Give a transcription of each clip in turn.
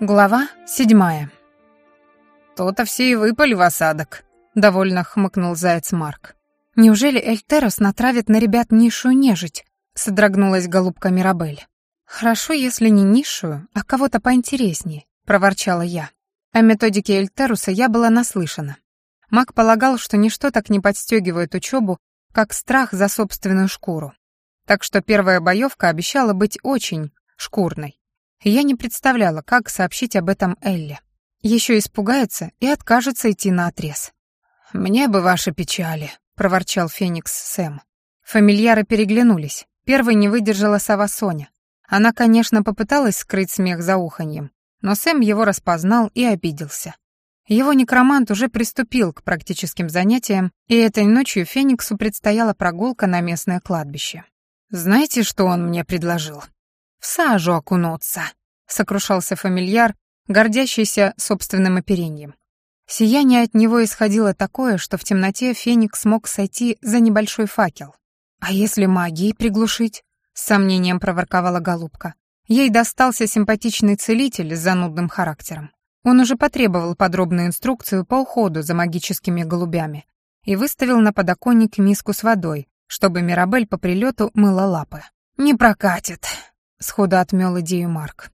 Глава седьмая. «То-то все и выпали в осадок», — довольно хмыкнул заяц Марк. «Неужели Эльтерос натравит на ребят низшую нежить?» — содрогнулась голубка Мирабель. «Хорошо, если не низшую, а кого-то поинтереснее», — проворчала я. О методике Эльтеруса я была наслышана. Маг полагал, что ничто так не подстегивает учебу, как страх за собственную шкуру. Так что первая боевка обещала быть очень шкурной. Я не представляла, как сообщить об этом Элле. Еще испугается и откажется идти на отрез. «Мне бы ваши печали», — проворчал Феникс Сэм. Фамильяры переглянулись. Первой не выдержала сова Соня. Она, конечно, попыталась скрыть смех за уханьем, но Сэм его распознал и обиделся. Его некромант уже приступил к практическим занятиям, и этой ночью Фениксу предстояла прогулка на местное кладбище. «Знаете, что он мне предложил?» «В сажу окунуться», — сокрушался фамильяр, гордящийся собственным оперением. Сияние от него исходило такое, что в темноте Феникс мог сойти за небольшой факел. «А если магией приглушить?» — с сомнением проворковала голубка. Ей достался симпатичный целитель с занудным характером. Он уже потребовал подробную инструкцию по уходу за магическими голубями и выставил на подоконник миску с водой, чтобы Мирабель по прилету мыла лапы. «Не прокатит», Сходу отмел идею Марк.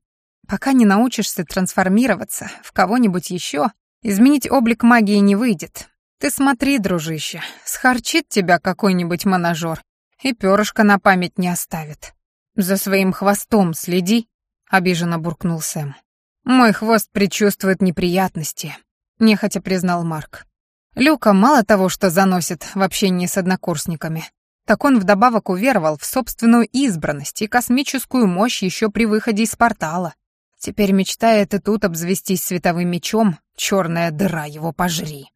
Пока не научишься трансформироваться в кого-нибудь еще, изменить облик магии не выйдет. Ты смотри, дружище, схарчит тебя какой-нибудь монажер и перышко на память не оставит. За своим хвостом следи, обиженно буркнул Сэм. Мой хвост предчувствует неприятности, нехотя признал Марк. Люка мало того, что заносит в общении с однокурсниками, так он вдобавок уверовал в собственную избранность и космическую мощь еще при выходе из портала. Теперь мечтает и тут обзавестись световым мечом, черная дыра его пожри.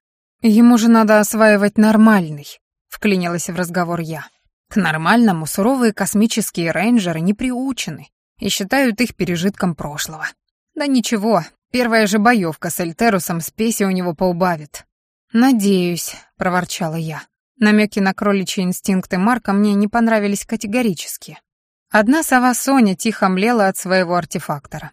Ему же надо осваивать нормальный, вклинилась в разговор я. К нормальному суровые космические рейнджеры не приучены и считают их пережитком прошлого. Да ничего, первая же боевка с Эльтерусом спеси у него поубавит. «Надеюсь», — проворчала я. Намеки на кроличьи инстинкты Марка мне не понравились категорически. Одна сова Соня тихо млела от своего артефактора.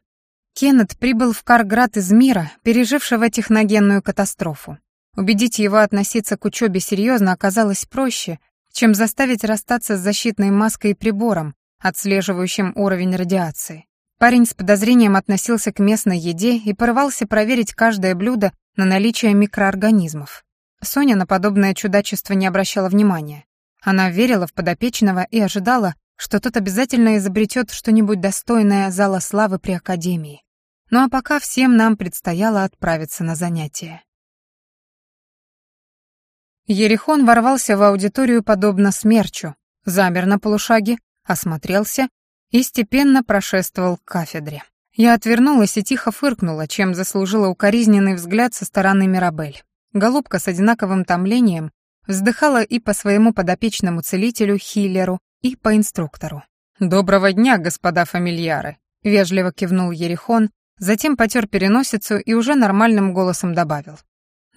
Кеннет прибыл в Карград из мира, пережившего техногенную катастрофу. Убедить его относиться к учебе серьезно оказалось проще, чем заставить расстаться с защитной маской и прибором, отслеживающим уровень радиации. Парень с подозрением относился к местной еде и порывался проверить каждое блюдо на наличие микроорганизмов. Соня на подобное чудачество не обращала внимания. Она верила в подопечного и ожидала, что тот обязательно изобретет что-нибудь достойное зала славы при Академии. Ну а пока всем нам предстояло отправиться на занятия. Ерихон ворвался в аудиторию подобно смерчу, замер на полушаге, осмотрелся и степенно прошествовал к кафедре. Я отвернулась и тихо фыркнула, чем заслужила укоризненный взгляд со стороны Мирабель. Голубка с одинаковым томлением вздыхала и по своему подопечному целителю, хиллеру, и по инструктору. «Доброго дня, господа фамильяры!» — вежливо кивнул Ерихон, затем потер переносицу и уже нормальным голосом добавил.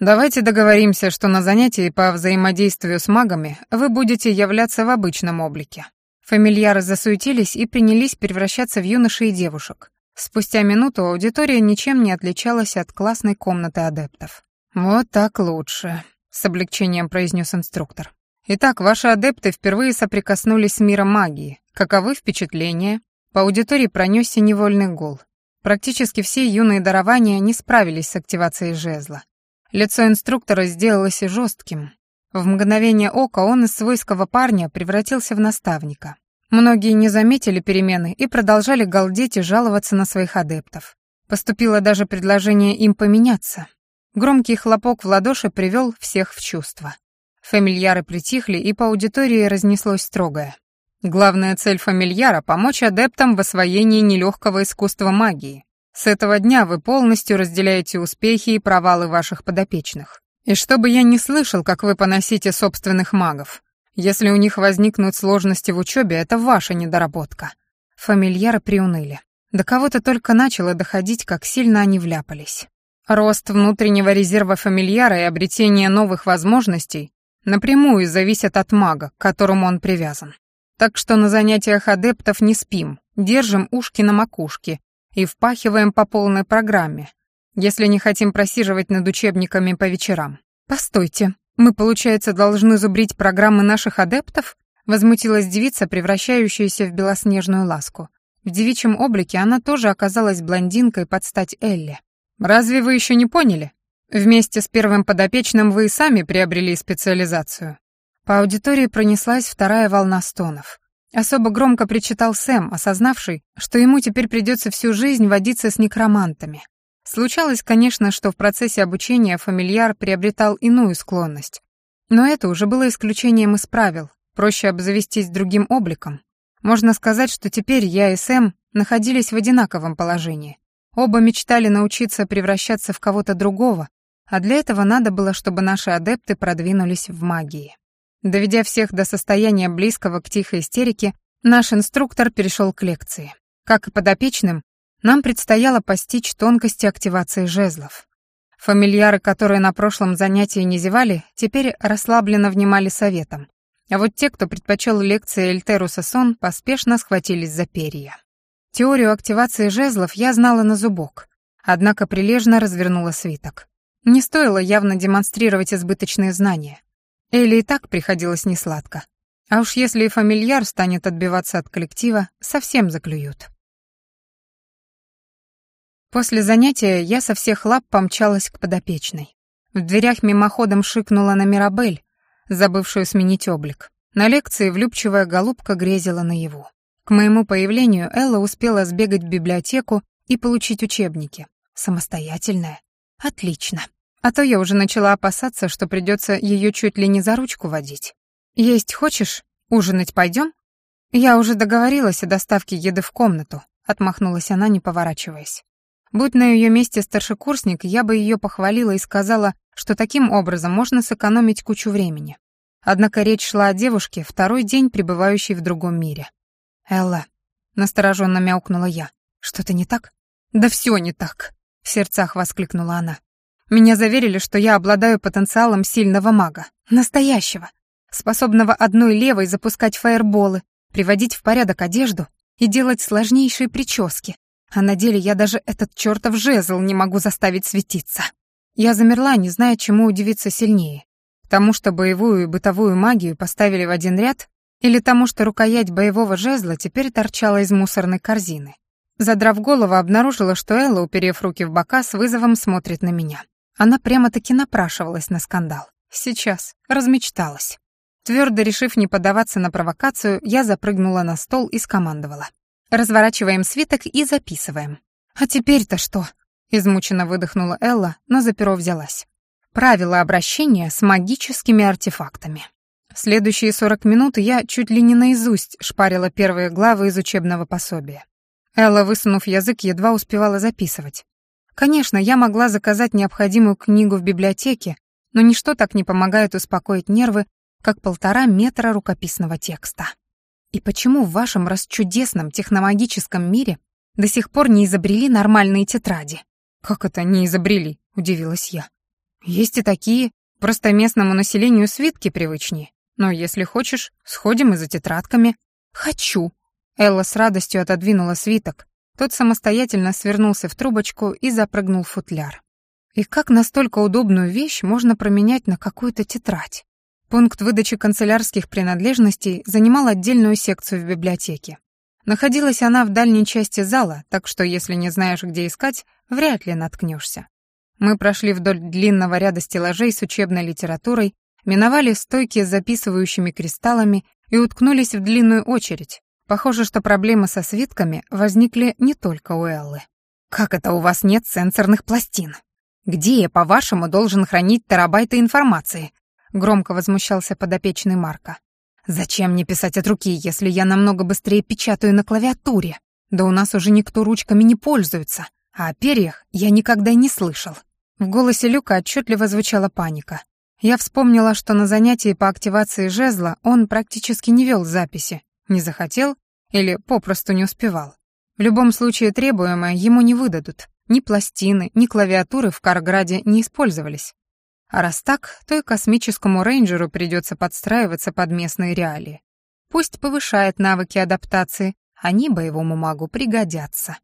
«Давайте договоримся, что на занятии по взаимодействию с магами вы будете являться в обычном облике». Фамильяры засуетились и принялись превращаться в юношей и девушек. Спустя минуту аудитория ничем не отличалась от классной комнаты адептов. «Вот так лучше», — с облегчением произнес инструктор. «Итак, ваши адепты впервые соприкоснулись с миром магии. Каковы впечатления?» По аудитории пронесся невольный гул. Практически все юные дарования не справились с активацией жезла. Лицо инструктора сделалось жестким. В мгновение ока он из свойского парня превратился в наставника. Многие не заметили перемены и продолжали галдеть и жаловаться на своих адептов. Поступило даже предложение им поменяться, Громкий хлопок в ладоши привел всех в чувство. Фамильяры притихли, и по аудитории разнеслось строгое. Главная цель фамильяра — помочь адептам в освоении нелегкого искусства магии. С этого дня вы полностью разделяете успехи и провалы ваших подопечных. И чтобы я не слышал, как вы поносите собственных магов. Если у них возникнут сложности в учебе, это ваша недоработка. Фамильяры приуныли. До кого-то только начало доходить, как сильно они вляпались. Рост внутреннего резерва фамильяра и обретение новых возможностей напрямую зависят от мага, к которому он привязан. Так что на занятиях адептов не спим, держим ушки на макушке и впахиваем по полной программе, если не хотим просиживать над учебниками по вечерам. Постойте, мы, получается, должны зубрить программы наших адептов? Возмутилась девица, превращающаяся в белоснежную ласку. В девичьем облике она тоже оказалась блондинкой под стать Элли. «Разве вы еще не поняли? Вместе с первым подопечным вы и сами приобрели специализацию». По аудитории пронеслась вторая волна стонов. Особо громко причитал Сэм, осознавший, что ему теперь придется всю жизнь водиться с некромантами. Случалось, конечно, что в процессе обучения фамильяр приобретал иную склонность. Но это уже было исключением из правил, проще обзавестись другим обликом. Можно сказать, что теперь я и Сэм находились в одинаковом положении. Оба мечтали научиться превращаться в кого-то другого, а для этого надо было, чтобы наши адепты продвинулись в магии. Доведя всех до состояния близкого к тихой истерике, наш инструктор перешел к лекции. Как и подопечным, нам предстояло постичь тонкости активации жезлов. Фамильяры, которые на прошлом занятии не зевали, теперь расслабленно внимали советам, а вот те, кто предпочел лекции Эльтеруса Сон, поспешно схватились за перья. Теорию активации жезлов я знала на зубок, однако прилежно развернула свиток. Не стоило явно демонстрировать избыточные знания. Элли и так приходилось несладко. А уж если и фамильяр станет отбиваться от коллектива, совсем заклюют. После занятия я со всех лап помчалась к подопечной. В дверях мимоходом шикнула на Мирабель, забывшую сменить облик. На лекции влюбчивая голубка грезила наяву. К моему появлению Элла успела сбегать в библиотеку и получить учебники. Самостоятельная. Отлично. А то я уже начала опасаться, что придется ее чуть ли не за ручку водить. «Есть хочешь? Ужинать пойдем?» «Я уже договорилась о доставке еды в комнату», — отмахнулась она, не поворачиваясь. Будь на ее месте старшекурсник, я бы ее похвалила и сказала, что таким образом можно сэкономить кучу времени. Однако речь шла о девушке, второй день пребывающей в другом мире. «Элла», — настороженно мяукнула я, — «что-то не так?» «Да все не так», — в сердцах воскликнула она. «Меня заверили, что я обладаю потенциалом сильного мага, настоящего, способного одной левой запускать фаерболы, приводить в порядок одежду и делать сложнейшие прически, а на деле я даже этот чертов жезл не могу заставить светиться. Я замерла, не зная, чему удивиться сильнее. Тому, что боевую и бытовую магию поставили в один ряд, или тому, что рукоять боевого жезла теперь торчала из мусорной корзины. Задрав голову, обнаружила, что Элла, уперев руки в бока, с вызовом смотрит на меня. Она прямо-таки напрашивалась на скандал. Сейчас. Размечталась. Твердо решив не поддаваться на провокацию, я запрыгнула на стол и скомандовала. Разворачиваем свиток и записываем. А теперь-то что? Измученно выдохнула Элла, но за перо взялась. Правила обращения с магическими артефактами. Следующие сорок минут я чуть ли не наизусть шпарила первые главы из учебного пособия. Элла, высунув язык, едва успевала записывать. Конечно, я могла заказать необходимую книгу в библиотеке, но ничто так не помогает успокоить нервы, как полтора метра рукописного текста. И почему в вашем расчудесном техномагическом мире до сих пор не изобрели нормальные тетради? Как это не изобрели? удивилась я. Есть и такие, просто местному населению свитки привычнее. Но если хочешь, сходим и за тетрадками. Хочу. Элла с радостью отодвинула свиток. Тот самостоятельно свернулся в трубочку и запрыгнул в футляр. И как настолько удобную вещь можно променять на какую-то тетрадь? Пункт выдачи канцелярских принадлежностей занимал отдельную секцию в библиотеке. Находилась она в дальней части зала, так что если не знаешь, где искать, вряд ли наткнешься. Мы прошли вдоль длинного ряда стеллажей с учебной литературой, миновали стойки с записывающими кристаллами и уткнулись в длинную очередь. Похоже, что проблемы со свитками возникли не только у Эллы. «Как это у вас нет сенсорных пластин? Где я, по-вашему, должен хранить терабайты информации?» Громко возмущался подопечный Марка. «Зачем мне писать от руки, если я намного быстрее печатаю на клавиатуре? Да у нас уже никто ручками не пользуется, а о перьях я никогда не слышал». В голосе Люка отчетливо звучала паника. Я вспомнила, что на занятии по активации жезла он практически не вел записи, не захотел или попросту не успевал. В любом случае требуемое ему не выдадут. Ни пластины, ни клавиатуры в Карграде не использовались. А раз так, то и космическому рейнджеру придется подстраиваться под местные реалии. Пусть повышает навыки адаптации, они боевому магу пригодятся.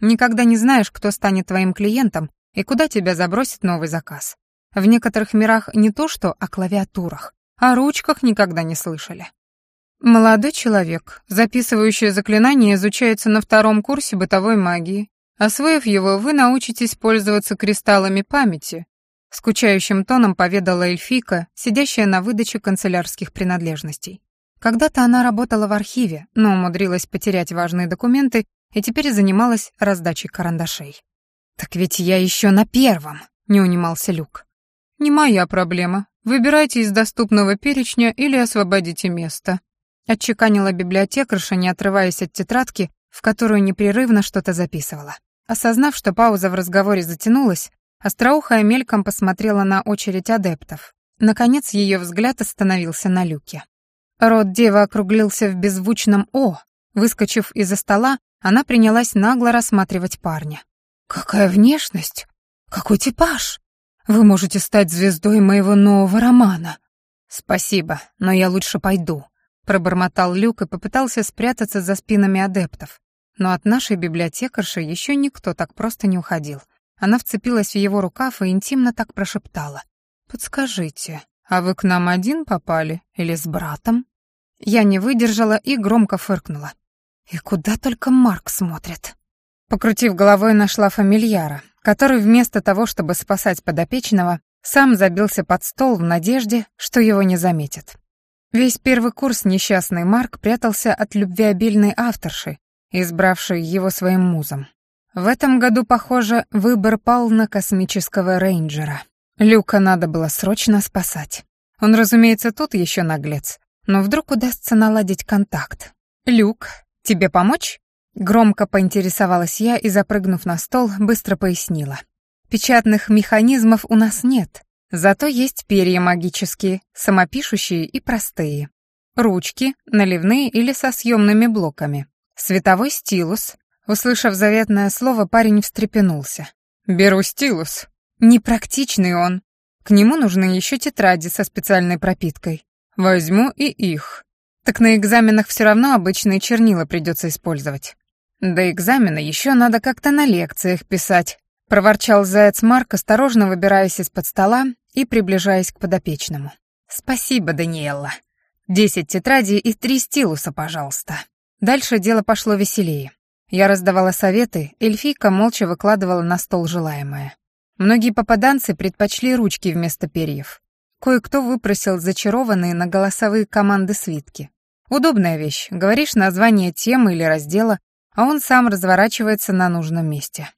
Никогда не знаешь, кто станет твоим клиентом и куда тебя забросит новый заказ. В некоторых мирах не то что о клавиатурах, о ручках никогда не слышали. Молодой человек, записывающий заклинание, изучается на втором курсе бытовой магии. Освоив его, вы научитесь пользоваться кристаллами памяти, скучающим тоном поведала эльфийка, сидящая на выдаче канцелярских принадлежностей. Когда-то она работала в архиве, но умудрилась потерять важные документы и теперь занималась раздачей карандашей. «Так ведь я еще на первом», — не унимался Люк. «Не моя проблема. Выбирайте из доступного перечня или освободите место», — отчеканила библиотекарша, не отрываясь от тетрадки, в которую непрерывно что-то записывала. Осознав, что пауза в разговоре затянулась, остроухая мельком посмотрела на очередь адептов. Наконец ее взгляд остановился на Люке. Рот девы округлился в беззвучном «О». Выскочив из-за стола, она принялась нагло рассматривать парня. «Какая внешность! Какой типаж! Вы можете стать звездой моего нового романа». «Спасибо, но я лучше пойду», — пробормотал Люк и попытался спрятаться за спинами адептов. Но от нашей библиотекарши еще никто так просто не уходил. Она вцепилась в его рукав и интимно так прошептала. «Подскажите, а вы к нам один попали или с братом?» Я не выдержала и громко фыркнула. «И куда только Марк смотрит?» Покрутив головой, нашла фамильяра, который вместо того, чтобы спасать подопечного, сам забился под стол в надежде, что его не заметят. Весь первый курс несчастный Марк прятался от любвеобильной авторши, избравшей его своим музом. В этом году, похоже, выбор пал на космического рейнджера. Люка надо было срочно спасать. Он, разумеется, тут еще наглец, но вдруг удастся наладить контакт. «Люк, тебе помочь?» Громко поинтересовалась я и, запрыгнув на стол, быстро пояснила. «Печатных механизмов у нас нет, зато есть перья магические, самопишущие и простые. Ручки, наливные или со съемными блоками. Световой стилус». Услышав заветное слово, парень встрепенулся. «Беру стилус». Непрактичный он. К нему нужны еще тетради со специальной пропиткой. Возьму и их. Так на экзаменах все равно обычные чернила придется использовать. До экзамена еще надо как-то на лекциях писать, проворчал заяц Марк, осторожно выбираясь из-под стола и приближаясь к подопечному. Спасибо, Даниэлла. Десять тетрадей и три стилуса, пожалуйста. Дальше дело пошло веселее. Я раздавала советы, эльфийка молча выкладывала на стол желаемое. Многие попаданцы предпочли ручки вместо перьев. Кое-кто выпросил зачарованные на голосовые команды свитки. Удобная вещь. Говоришь название темы или раздела, а он сам разворачивается на нужном месте.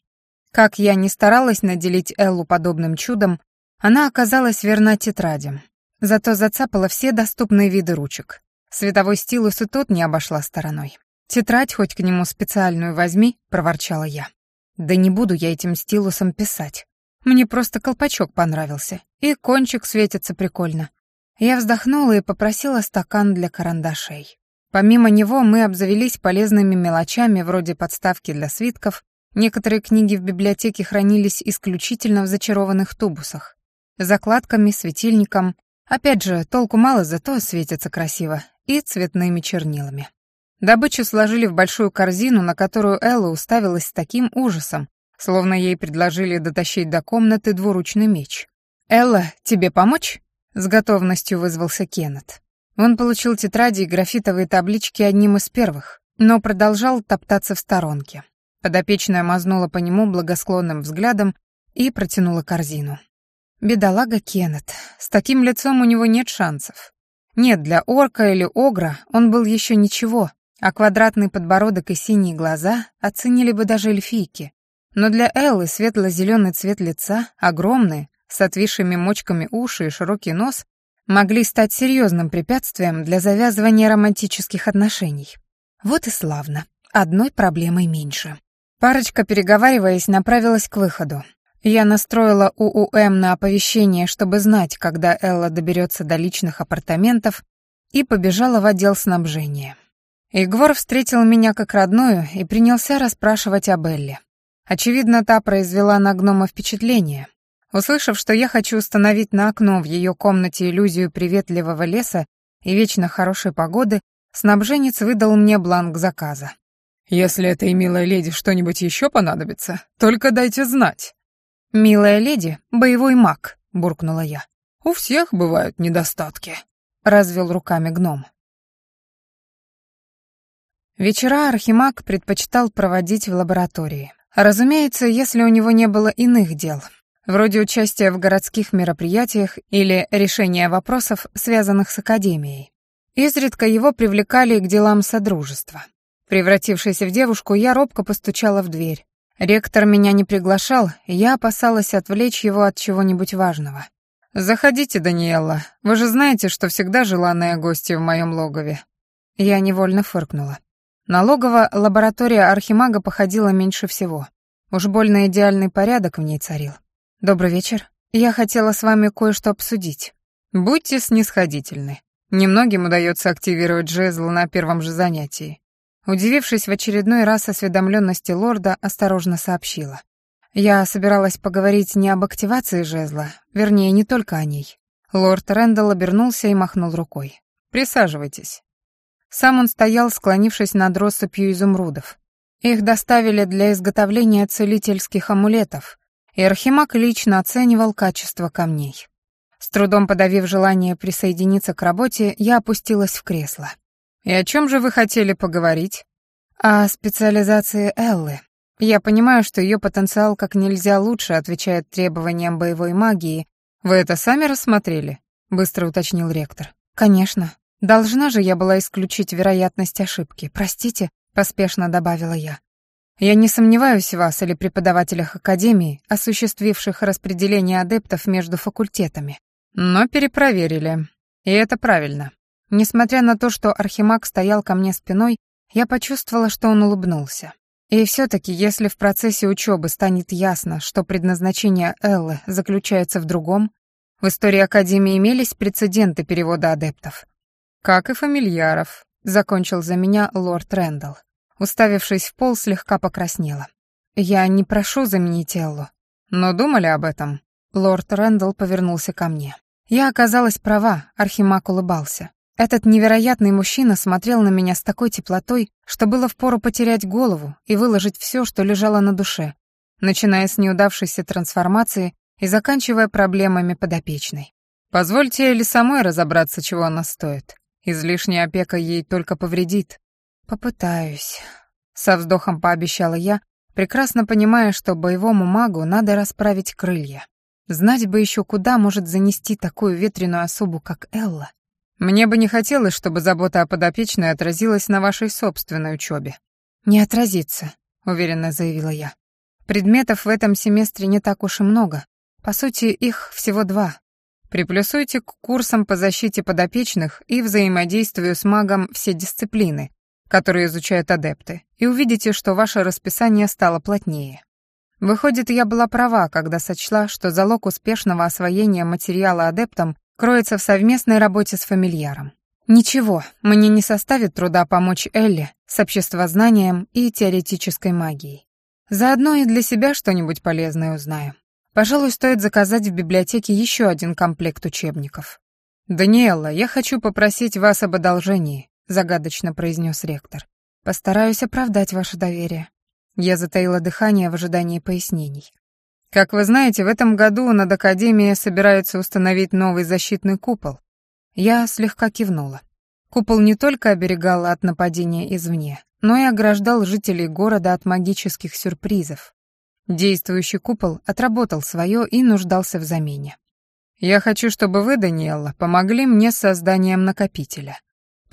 Как я не старалась наделить Эллу подобным чудом, она оказалась верна тетрадям. Зато зацапала все доступные виды ручек. Световой стилус и тот не обошла стороной. «Тетрадь хоть к нему специальную возьми», — проворчала я. «Да не буду я этим стилусом писать. Мне просто колпачок понравился, и кончик светится прикольно». Я вздохнула и попросила стакан для карандашей. Помимо него мы обзавелись полезными мелочами вроде подставки для свитков, некоторые книги в библиотеке хранились исключительно в зачарованных тубусах, закладками, светильником, опять же, толку мало, зато светятся красиво, и цветными чернилами. Добычу сложили в большую корзину, на которую Элла уставилась с таким ужасом, словно ей предложили дотащить до комнаты двуручный меч. «Элла, тебе помочь?» — с готовностью вызвался Кеннет. Он получил тетради и графитовые таблички одним из первых, но продолжал топтаться в сторонке. Подопечная мазнула по нему благосклонным взглядом и протянула корзину. Бедолага Кеннет. С таким лицом у него нет шансов. Нет, для орка или огра он был еще ничего, а квадратный подбородок и синие глаза оценили бы даже эльфийки. Но для Эллы светло-зеленый цвет лица, огромные, с отвисшими мочками уши и широкий нос могли стать серьезным препятствием для завязывания романтических отношений. Вот и славно. Одной проблемой меньше. Парочка, переговариваясь, направилась к выходу. Я настроила УУМ на оповещение, чтобы знать, когда Элла доберется до личных апартаментов, и побежала в отдел снабжения. Игвор встретил меня как родную и принялся расспрашивать об Элле. Очевидно, та произвела на гнома впечатление, Услышав, что я хочу установить на окно в ее комнате иллюзию приветливого леса и вечно хорошей погоды, снабженец выдал мне бланк заказа. Если этой милой леди что-нибудь еще понадобится, только дайте знать». «Милая леди — боевой маг», — буркнула я. «У всех бывают недостатки», — развел руками гном. Вечера Архимаг предпочитал проводить в лаборатории. Разумеется, если у него не было иных дел, вроде участия в городских мероприятиях или решения вопросов, связанных с Академией. Изредка его привлекали к делам Содружества. Превратившись в девушку, я робко постучала в дверь. Ректор меня не приглашал, я опасалась отвлечь его от чего-нибудь важного. «Заходите, Даниэлла. Вы же знаете, что всегда желанная гостья в моем логове». Я невольно фыркнула. На логово лаборатория Архимага походила меньше всего. Уж больно идеальный порядок в ней царил. «Добрый вечер. Я хотела с вами кое-что обсудить». «Будьте снисходительны. Немногим удается активировать жезл на первом же занятии. Удивившись в очередной раз осведомленности лорда, осторожно сообщила. Я собиралась поговорить не об активации жезла, вернее, не только о ней. Лорд Рэндалл обернулся и махнул рукой. «Присаживайтесь». Сам он стоял, склонившись над россыпью изумрудов. Их доставили для изготовления целительских амулетов, и Архимаг лично оценивал качество камней. С трудом подавив желание присоединиться к работе, я опустилась в кресло. «И о чем же вы хотели поговорить?» «О специализации Эллы. Я понимаю, что ее потенциал как нельзя лучше отвечает требованиям боевой магии. Вы это сами рассмотрели?» — быстро уточнил ректор. «Конечно. Должна же я была исключить вероятность ошибки. Простите», — поспешно добавила я. Я не сомневаюсь в вас или преподавателях Академии, осуществивших распределение адептов между факультетами. Но перепроверили. И это правильно. Несмотря на то, что Архимаг стоял ко мне спиной, я почувствовала, что он улыбнулся. И все-таки, если в процессе учебы станет ясно, что предназначение Эллы заключается в другом, в истории Академии имелись прецеденты перевода адептов. Как и фамильяров, закончил за меня лорд Рэндалл. Уставившись в пол, слегка покраснела. «Я не прошу заменить Эллу, но думали об этом». Лорд Рэндалл повернулся ко мне. Я оказалась права, Архимаг улыбался. Этот невероятный мужчина смотрел на меня с такой теплотой, что было впору потерять голову и выложить все, что лежало на душе, начиная с неудавшейся трансформации и заканчивая проблемами подопечной. Позвольте Элли самой разобраться, чего она стоит. Излишняя опека ей только повредит. Попытаюсь. Со вздохом пообещала я, прекрасно понимая, что боевому магу надо расправить крылья. Знать бы еще, куда может занести такую ветреную особу, как Элла. Мне бы не хотелось, чтобы забота о подопечной отразилась на вашей собственной учебе. Не отразится, уверенно заявила я. Предметов в этом семестре не так уж и много. По сути, их всего два. Приплюсуйте к курсам по защите подопечных и взаимодействию с магом все дисциплины, которые изучают адепты, и увидите, что ваше расписание стало плотнее. Выходит, я была права, когда сочла, что залог успешного освоения материала адептам кроется в совместной работе с фамильяром. Ничего, мне не составит труда помочь Элле с обществознанием и теоретической магией. Заодно и для себя что-нибудь полезное узнаю. Пожалуй, стоит заказать в библиотеке еще один комплект учебников. «Даниэлла, я хочу попросить вас об одолжении», — загадочно произнес ректор. «Постараюсь оправдать ваше доверие». Я затаила дыхание в ожидании пояснений. Как вы знаете, в этом году над Академией собираются установить новый защитный купол. Я слегка кивнула. Купол не только оберегал от нападения извне, но и ограждал жителей города от магических сюрпризов. Действующий купол отработал свое и нуждался в замене. «Я хочу, чтобы вы, Даниэлла, помогли мне с созданием накопителя».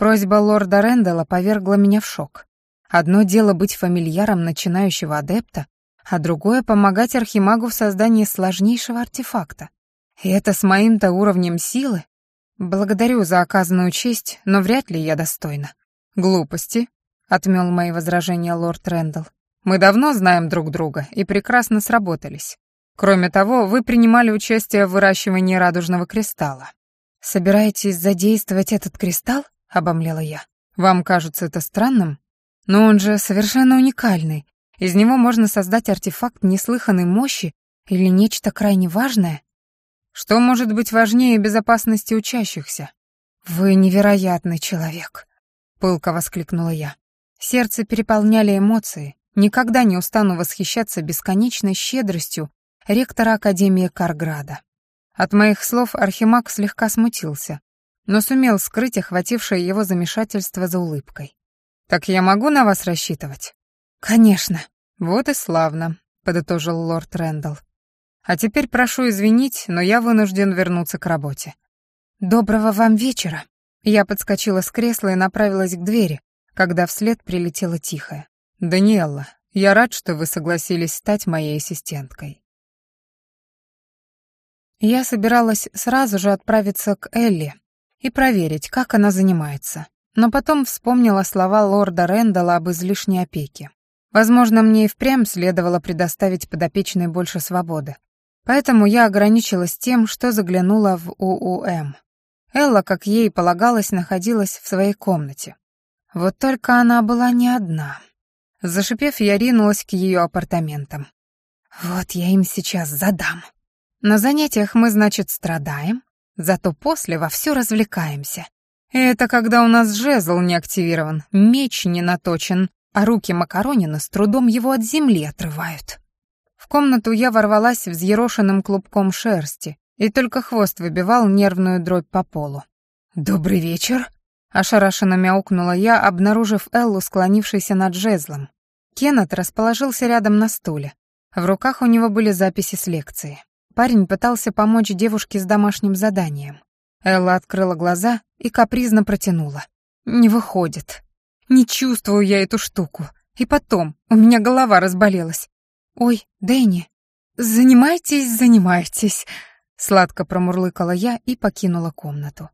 Просьба лорда Рэндалла повергла меня в шок. Одно дело быть фамильяром начинающего адепта, а другое — помогать архимагу в создании сложнейшего артефакта. И это с моим-то уровнем силы? Благодарю за оказанную честь, но вряд ли я достойна. Глупости, — отмел мои возражения лорд Рэндалл. Мы давно знаем друг друга и прекрасно сработались. Кроме того, вы принимали участие в выращивании радужного кристалла. Собираетесь задействовать этот кристалл? — обомлела я. Вам кажется это странным? Но он же совершенно уникальный. Из него можно создать артефакт неслыханной мощи или нечто крайне важное. Что может быть важнее безопасности учащихся? Вы невероятный человек, пылко воскликнула я. Сердце переполняли эмоции. Никогда не устану восхищаться бесконечной щедростью ректора Академии Карграда. От моих слов Архимаг слегка смутился, но сумел скрыть охватившее его замешательство за улыбкой. «Так я могу на вас рассчитывать?» «Конечно». «Вот и славно», — подытожил лорд Рэндалл. «А теперь прошу извинить, но я вынужден вернуться к работе». «Доброго вам вечера». Я подскочила с кресла и направилась к двери, когда вслед прилетела тихая. «Даниэлла, я рад, что вы согласились стать моей ассистенткой». Я собиралась сразу же отправиться к Элли и проверить, как она занимается, но потом вспомнила слова лорда Рэндалла об излишней опеке. Возможно, мне и впрямь следовало предоставить подопечной больше свободы. Поэтому я ограничилась тем, что заглянула в УУМ. Элла, как ей полагалось, находилась в своей комнате. Вот только она была не одна. Зашипев, я ринулась к ее апартаментам. «Вот я им сейчас задам», на занятиях мы, значит, страдаем, зато после вовсю развлекаемся. Это когда у нас жезл не активирован, меч не наточен, а руки Макаронина с трудом его от земли отрывают. В комнату я ворвалась взъерошенным клубком шерсти, и только хвост выбивал нервную дробь по полу. «Добрый вечер!» — ошарашенно мяукнула я, обнаружив Эллу, склонившейся над жезлом. Кеннет расположился рядом на стуле. В руках у него были записи с лекции. Парень пытался помочь девушке с домашним заданием. Элла открыла глаза и капризно протянула. «Не выходит. Не чувствую я эту штуку. И потом, у меня голова разболелась. Ой, Дэнни, занимайтесь, занимайтесь», — сладко промурлыкала я и покинула комнату.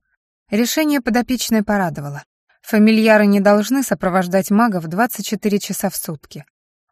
Решение подопечной порадовало. Фамильяры не должны сопровождать магов 24 часа в сутки.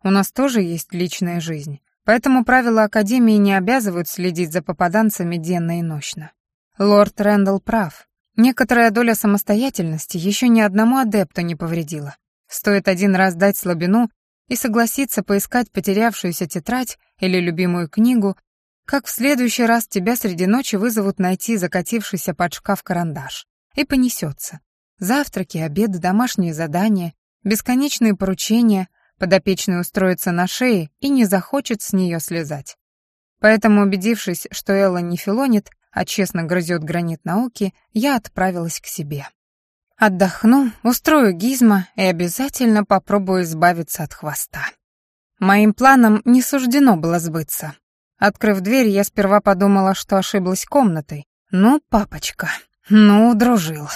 У нас тоже есть личная жизнь. Поэтому правила Академии не обязывают следить за попаданцами денно и ночно. Лорд Рэндалл прав. Некоторая доля самостоятельности еще ни одному адепту не повредила. Стоит один раз дать слабину и согласиться поискать потерявшуюся тетрадь или любимую книгу, как в следующий раз тебя среди ночи вызовут найти закатившийся под шкаф карандаш. И понесется. Завтраки, обеды, домашние задания, бесконечные поручения, подопечный устроится на шее и не захочет с нее слезать. Поэтому, убедившись, что Элла не филонит, а честно грызет гранит науки, я отправилась к себе. Отдохну, устрою гизма и обязательно попробую избавиться от хвоста. Моим планам не суждено было сбыться. Открыв дверь, я сперва подумала, что ошиблась комнатой. Ну, папочка, ну, дружил.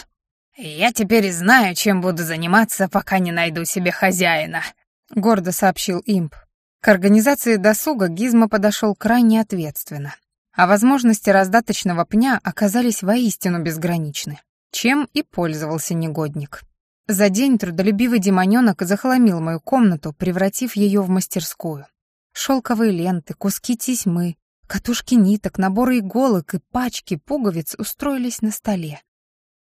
Я теперь знаю, чем буду заниматься, пока не найду себе хозяина, — гордо сообщил имп. К организации досуга Гизмо подошел крайне ответственно, а возможности раздаточного пня оказались воистину безграничны, чем и пользовался негодник. За день трудолюбивый демонёнок захламил мою комнату, превратив ее в мастерскую. Шелковые ленты, куски тесьмы, катушки ниток, наборы иголок и пачки пуговиц устроились на столе.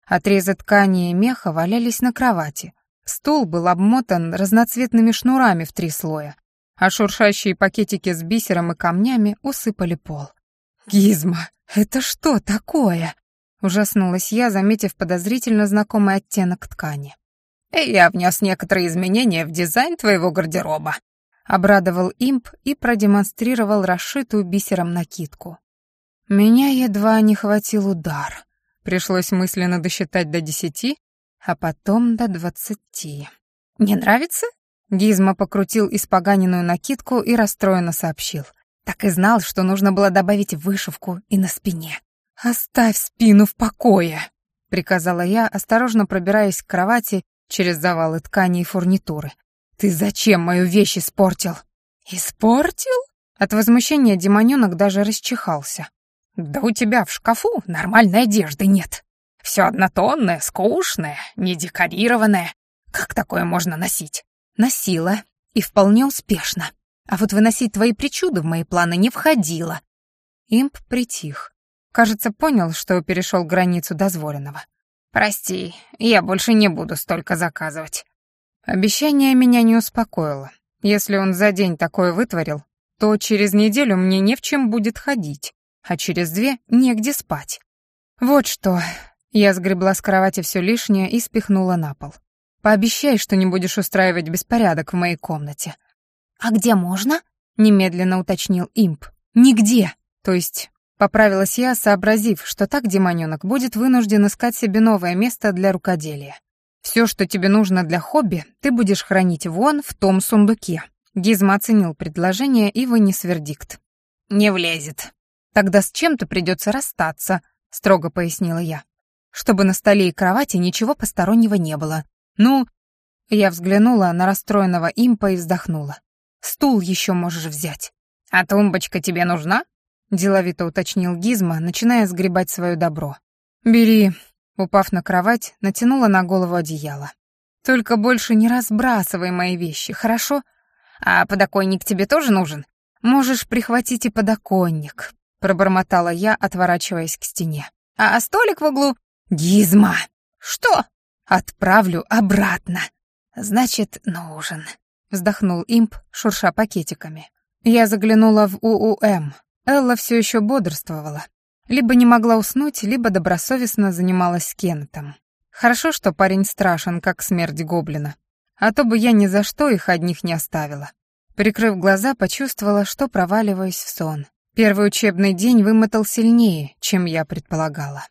Отрезы ткани и меха валялись на кровати, Стол был обмотан разноцветными шнурами в три слоя, а шуршащие пакетики с бисером и камнями усыпали пол. «Гизма, это что такое?» — ужаснулась я, заметив подозрительно знакомый оттенок ткани. «Я внес некоторые изменения в дизайн твоего гардероба», — обрадовал имп и продемонстрировал расшитую бисером накидку. Меня едва не хватил удар. Пришлось мысленно досчитать до десяти а потом до двадцати. «Не нравится?» Гизма покрутил испоганенную накидку и расстроенно сообщил. Так и знал, что нужно было добавить вышивку и на спине. «Оставь спину в покое!» — приказала я, осторожно пробираясь к кровати через завалы ткани и фурнитуры. «Ты зачем мою вещь испортил?» «Испортил?» От возмущения демонёнок даже расчихался. «Да у тебя в шкафу нормальной одежды нет!» Все однотонное, скучное, недекорированное. Как такое можно носить? Носила. И вполне успешно. А вот выносить твои причуды в мои планы не входило. Имп притих. Кажется, понял, что перешел границу дозволенного. «Прости, я больше не буду столько заказывать». Обещание меня не успокоило. Если он за день такое вытворил, то через неделю мне не в чем будет ходить, а через две — негде спать. Вот что, я сгребла с кровати все лишнее и спихнула на пол. Пообещай, что не будешь устраивать беспорядок в моей комнате». «А где можно?» — немедленно уточнил имп. «Нигде. То есть Поправилась я, сообразив, что так демонёнок будет вынужден искать себе новое место для рукоделия. Все, что тебе нужно для хобби, ты будешь хранить вон в том сундуке. Гизма оценил предложение и вынес вердикт. «Не влезет». «Тогда с чем-то придется расстаться», — строго пояснила я. «Чтобы на столе и кровати ничего постороннего не было. Ну...» Я взглянула на расстроенного импа и вздохнула. «Стул еще можешь взять». «А тумбочка тебе нужна?» — деловито уточнил Гизма, начиная сгребать свое добро. «Бери», — упав на кровать, натянула на голову одеяло. «Только больше не разбрасывай мои вещи, хорошо? А подоконник тебе тоже нужен? Можешь прихватить и подоконник», — пробормотала я, отворачиваясь к стене. «А столик в углу?» «Гизма!» «Что?» «Отправлю обратно». «Значит, нужен», — вздохнул имп, шурша пакетиками. Я заглянула в УУМ, Элла все еще бодрствовала. Либо не могла уснуть, либо добросовестно занималась с Кеннетом. Хорошо, что парень страшен, как смерть гоблина. А то бы я ни за что их одних не оставила. Прикрыв глаза, почувствовала, что проваливаюсь в сон. Первый учебный день вымотал сильнее, чем я предполагала.